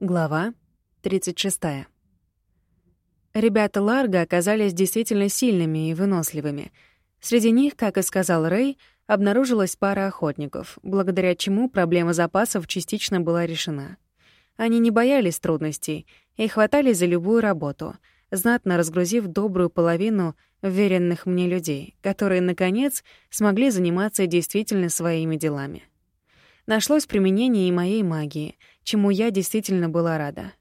Глава 36. Ребята Ларга оказались действительно сильными и выносливыми. Среди них, как и сказал Рэй, обнаружилась пара охотников, благодаря чему проблема запасов частично была решена. Они не боялись трудностей и хватались за любую работу, знатно разгрузив добрую половину веренных мне людей, которые, наконец, смогли заниматься действительно своими делами. Нашлось применение и моей магии — чему я действительно была рада.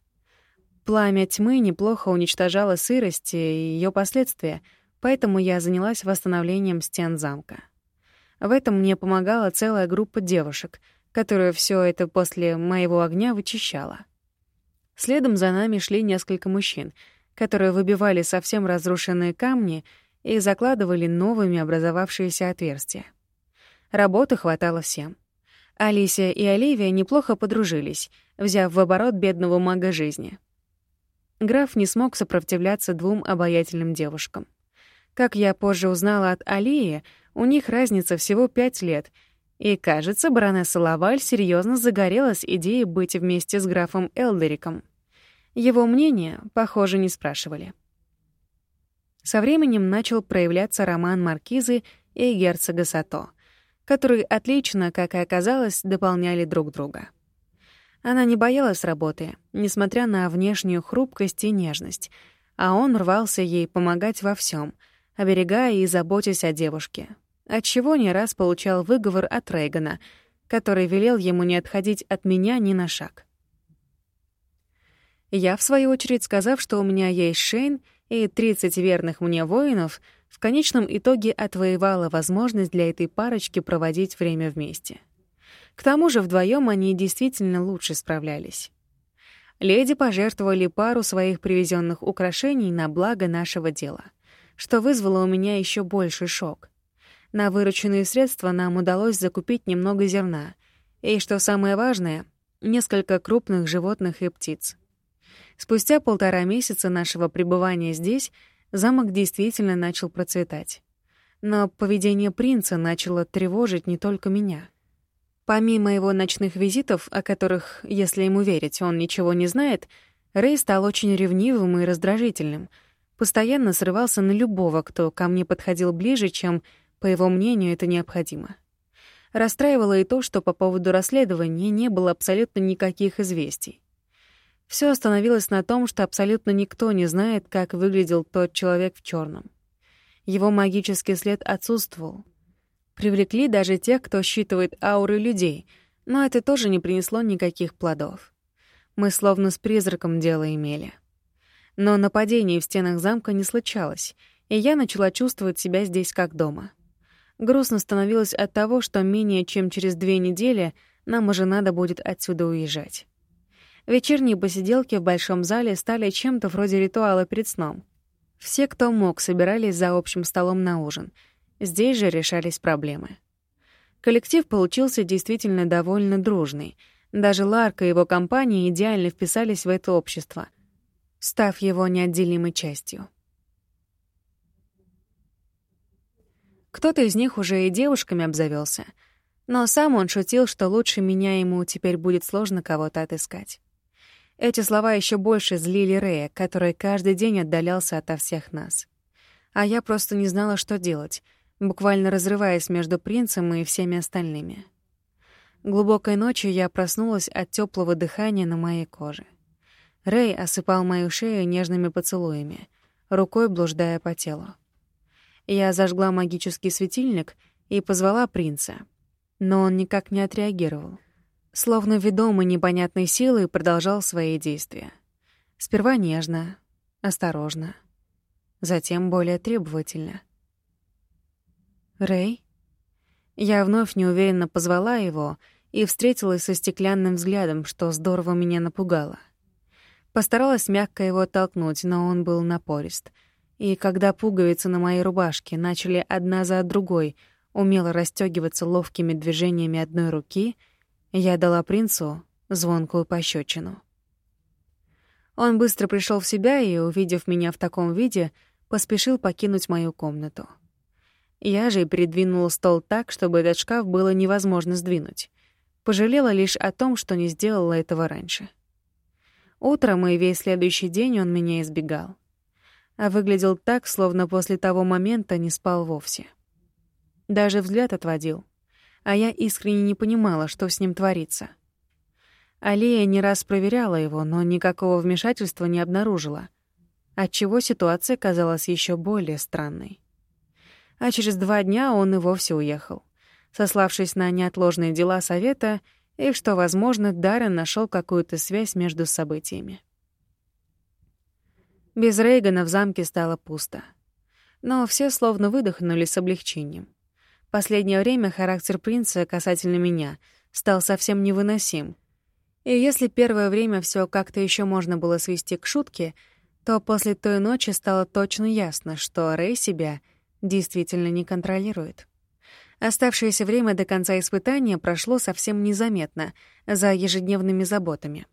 Пламя тьмы неплохо уничтожало сырость и ее последствия, поэтому я занялась восстановлением стен замка. В этом мне помогала целая группа девушек, которая все это после моего огня вычищала. Следом за нами шли несколько мужчин, которые выбивали совсем разрушенные камни и закладывали новыми образовавшиеся отверстия. Работы хватало всем. Алисия и Оливия неплохо подружились, взяв в оборот бедного мага жизни. Граф не смог сопротивляться двум обаятельным девушкам. Как я позже узнала от Алии, у них разница всего пять лет, и, кажется, баронесса Лаваль серьезно загорелась идеей быть вместе с графом Элдериком. Его мнение, похоже, не спрашивали. Со временем начал проявляться роман маркизы и герцога Сато — которые отлично, как и оказалось, дополняли друг друга. Она не боялась работы, несмотря на внешнюю хрупкость и нежность, а он рвался ей помогать во всем, оберегая и заботясь о девушке, отчего не раз получал выговор от Рейгана, который велел ему не отходить от меня ни на шаг. Я, в свою очередь, сказав, что у меня есть Шейн и 30 верных мне воинов — в конечном итоге отвоевала возможность для этой парочки проводить время вместе. К тому же вдвоем они действительно лучше справлялись. Леди пожертвовали пару своих привезенных украшений на благо нашего дела, что вызвало у меня еще больший шок. На вырученные средства нам удалось закупить немного зерна и, что самое важное, несколько крупных животных и птиц. Спустя полтора месяца нашего пребывания здесь — замок действительно начал процветать. Но поведение принца начало тревожить не только меня. Помимо его ночных визитов, о которых, если ему верить, он ничего не знает, Рэй стал очень ревнивым и раздражительным, постоянно срывался на любого, кто ко мне подходил ближе, чем, по его мнению, это необходимо. Расстраивало и то, что по поводу расследования не было абсолютно никаких известий. Все остановилось на том, что абсолютно никто не знает, как выглядел тот человек в черном. Его магический след отсутствовал. Привлекли даже тех, кто считывает ауры людей, но это тоже не принесло никаких плодов. Мы словно с призраком дело имели. Но нападений в стенах замка не случалось, и я начала чувствовать себя здесь как дома. Грустно становилось от того, что менее чем через две недели нам уже надо будет отсюда уезжать. Вечерние посиделки в большом зале стали чем-то вроде ритуала перед сном. Все, кто мог, собирались за общим столом на ужин. Здесь же решались проблемы. Коллектив получился действительно довольно дружный. Даже Ларка и его компания идеально вписались в это общество, став его неотделимой частью. Кто-то из них уже и девушками обзавелся, но сам он шутил, что лучше меня ему теперь будет сложно кого-то отыскать. Эти слова еще больше злили Рея, который каждый день отдалялся ото всех нас. А я просто не знала, что делать, буквально разрываясь между принцем и всеми остальными. Глубокой ночью я проснулась от теплого дыхания на моей коже. Рэй осыпал мою шею нежными поцелуями, рукой блуждая по телу. Я зажгла магический светильник и позвала принца, но он никак не отреагировал словно ведомый непонятной силой, продолжал свои действия. Сперва нежно, осторожно, затем более требовательно. «Рэй?» Я вновь неуверенно позвала его и встретилась со стеклянным взглядом, что здорово меня напугало. Постаралась мягко его оттолкнуть, но он был напорист. И когда пуговицы на моей рубашке начали одна за другой умело расстёгиваться ловкими движениями одной руки — я дала принцу звонкую пощечину. Он быстро пришел в себя и, увидев меня в таком виде, поспешил покинуть мою комнату. Я же передвинула стол так, чтобы этот шкаф было невозможно сдвинуть. Пожалела лишь о том, что не сделала этого раньше. Утром и весь следующий день он меня избегал. А выглядел так, словно после того момента не спал вовсе. Даже взгляд отводил. А я искренне не понимала, что с ним творится. Алия не раз проверяла его, но никакого вмешательства не обнаружила, отчего ситуация казалась еще более странной. А через два дня он и вовсе уехал, сославшись на неотложные дела совета и что, возможно, Даррен нашел какую-то связь между событиями. Без Рейгана в замке стало пусто. Но все словно выдохнули с облегчением. Последнее время характер принца касательно меня стал совсем невыносим. И если первое время все как-то еще можно было свести к шутке, то после той ночи стало точно ясно, что Рэй себя действительно не контролирует. Оставшееся время до конца испытания прошло совсем незаметно, за ежедневными заботами.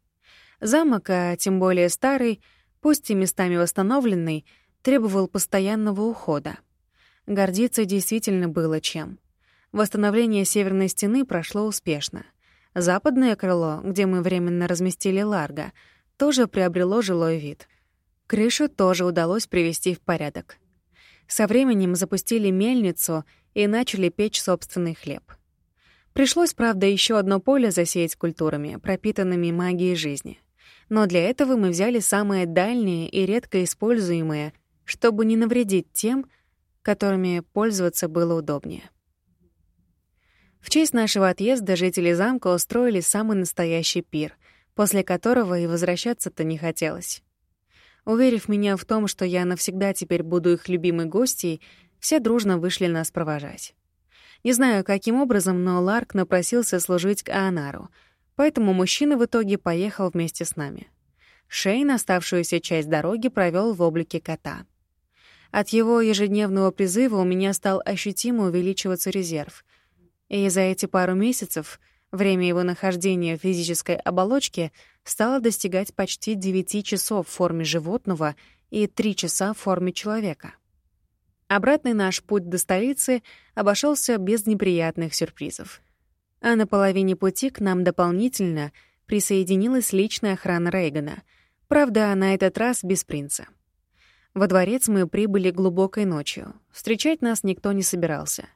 Замок, а тем более старый, пусть и местами восстановленный, требовал постоянного ухода. Гордиться действительно было чем. Восстановление северной стены прошло успешно. Западное крыло, где мы временно разместили Ларго, тоже приобрело жилой вид. Крышу тоже удалось привести в порядок. Со временем запустили мельницу и начали печь собственный хлеб. Пришлось, правда, еще одно поле засеять культурами, пропитанными магией жизни. Но для этого мы взяли самые дальние и редко используемые, чтобы не навредить тем, которыми пользоваться было удобнее. В честь нашего отъезда жители замка устроили самый настоящий пир, после которого и возвращаться-то не хотелось. Уверив меня в том, что я навсегда теперь буду их любимой гостьей, все дружно вышли нас провожать. Не знаю, каким образом, но Ларк напросился служить к Аонару, поэтому мужчина в итоге поехал вместе с нами. Шейн оставшуюся часть дороги провел в облике кота. От его ежедневного призыва у меня стал ощутимо увеличиваться резерв. И за эти пару месяцев время его нахождения в физической оболочке стало достигать почти 9 часов в форме животного и 3 часа в форме человека. Обратный наш путь до столицы обошелся без неприятных сюрпризов. А на половине пути к нам дополнительно присоединилась личная охрана Рейгана, правда, на этот раз без принца. Во дворец мы прибыли глубокой ночью. Встречать нас никто не собирался.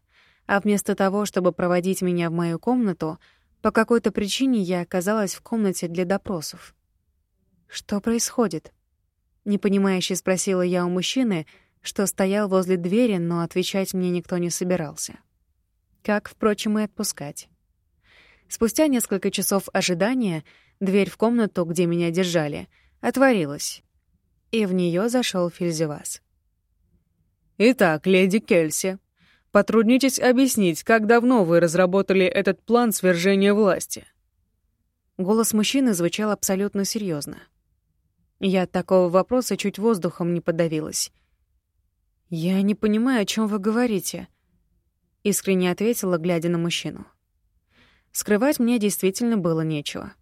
А вместо того, чтобы проводить меня в мою комнату, по какой-то причине я оказалась в комнате для допросов. «Что происходит?» Непонимающе спросила я у мужчины, что стоял возле двери, но отвечать мне никто не собирался. Как, впрочем, и отпускать. Спустя несколько часов ожидания дверь в комнату, где меня держали, отворилась, и в нее зашел Фельзевас. «Итак, леди Кельси, потруднитесь объяснить, как давно вы разработали этот план свержения власти?» Голос мужчины звучал абсолютно серьезно. Я от такого вопроса чуть воздухом не подавилась. «Я не понимаю, о чем вы говорите», — искренне ответила, глядя на мужчину. Скрывать мне действительно было нечего.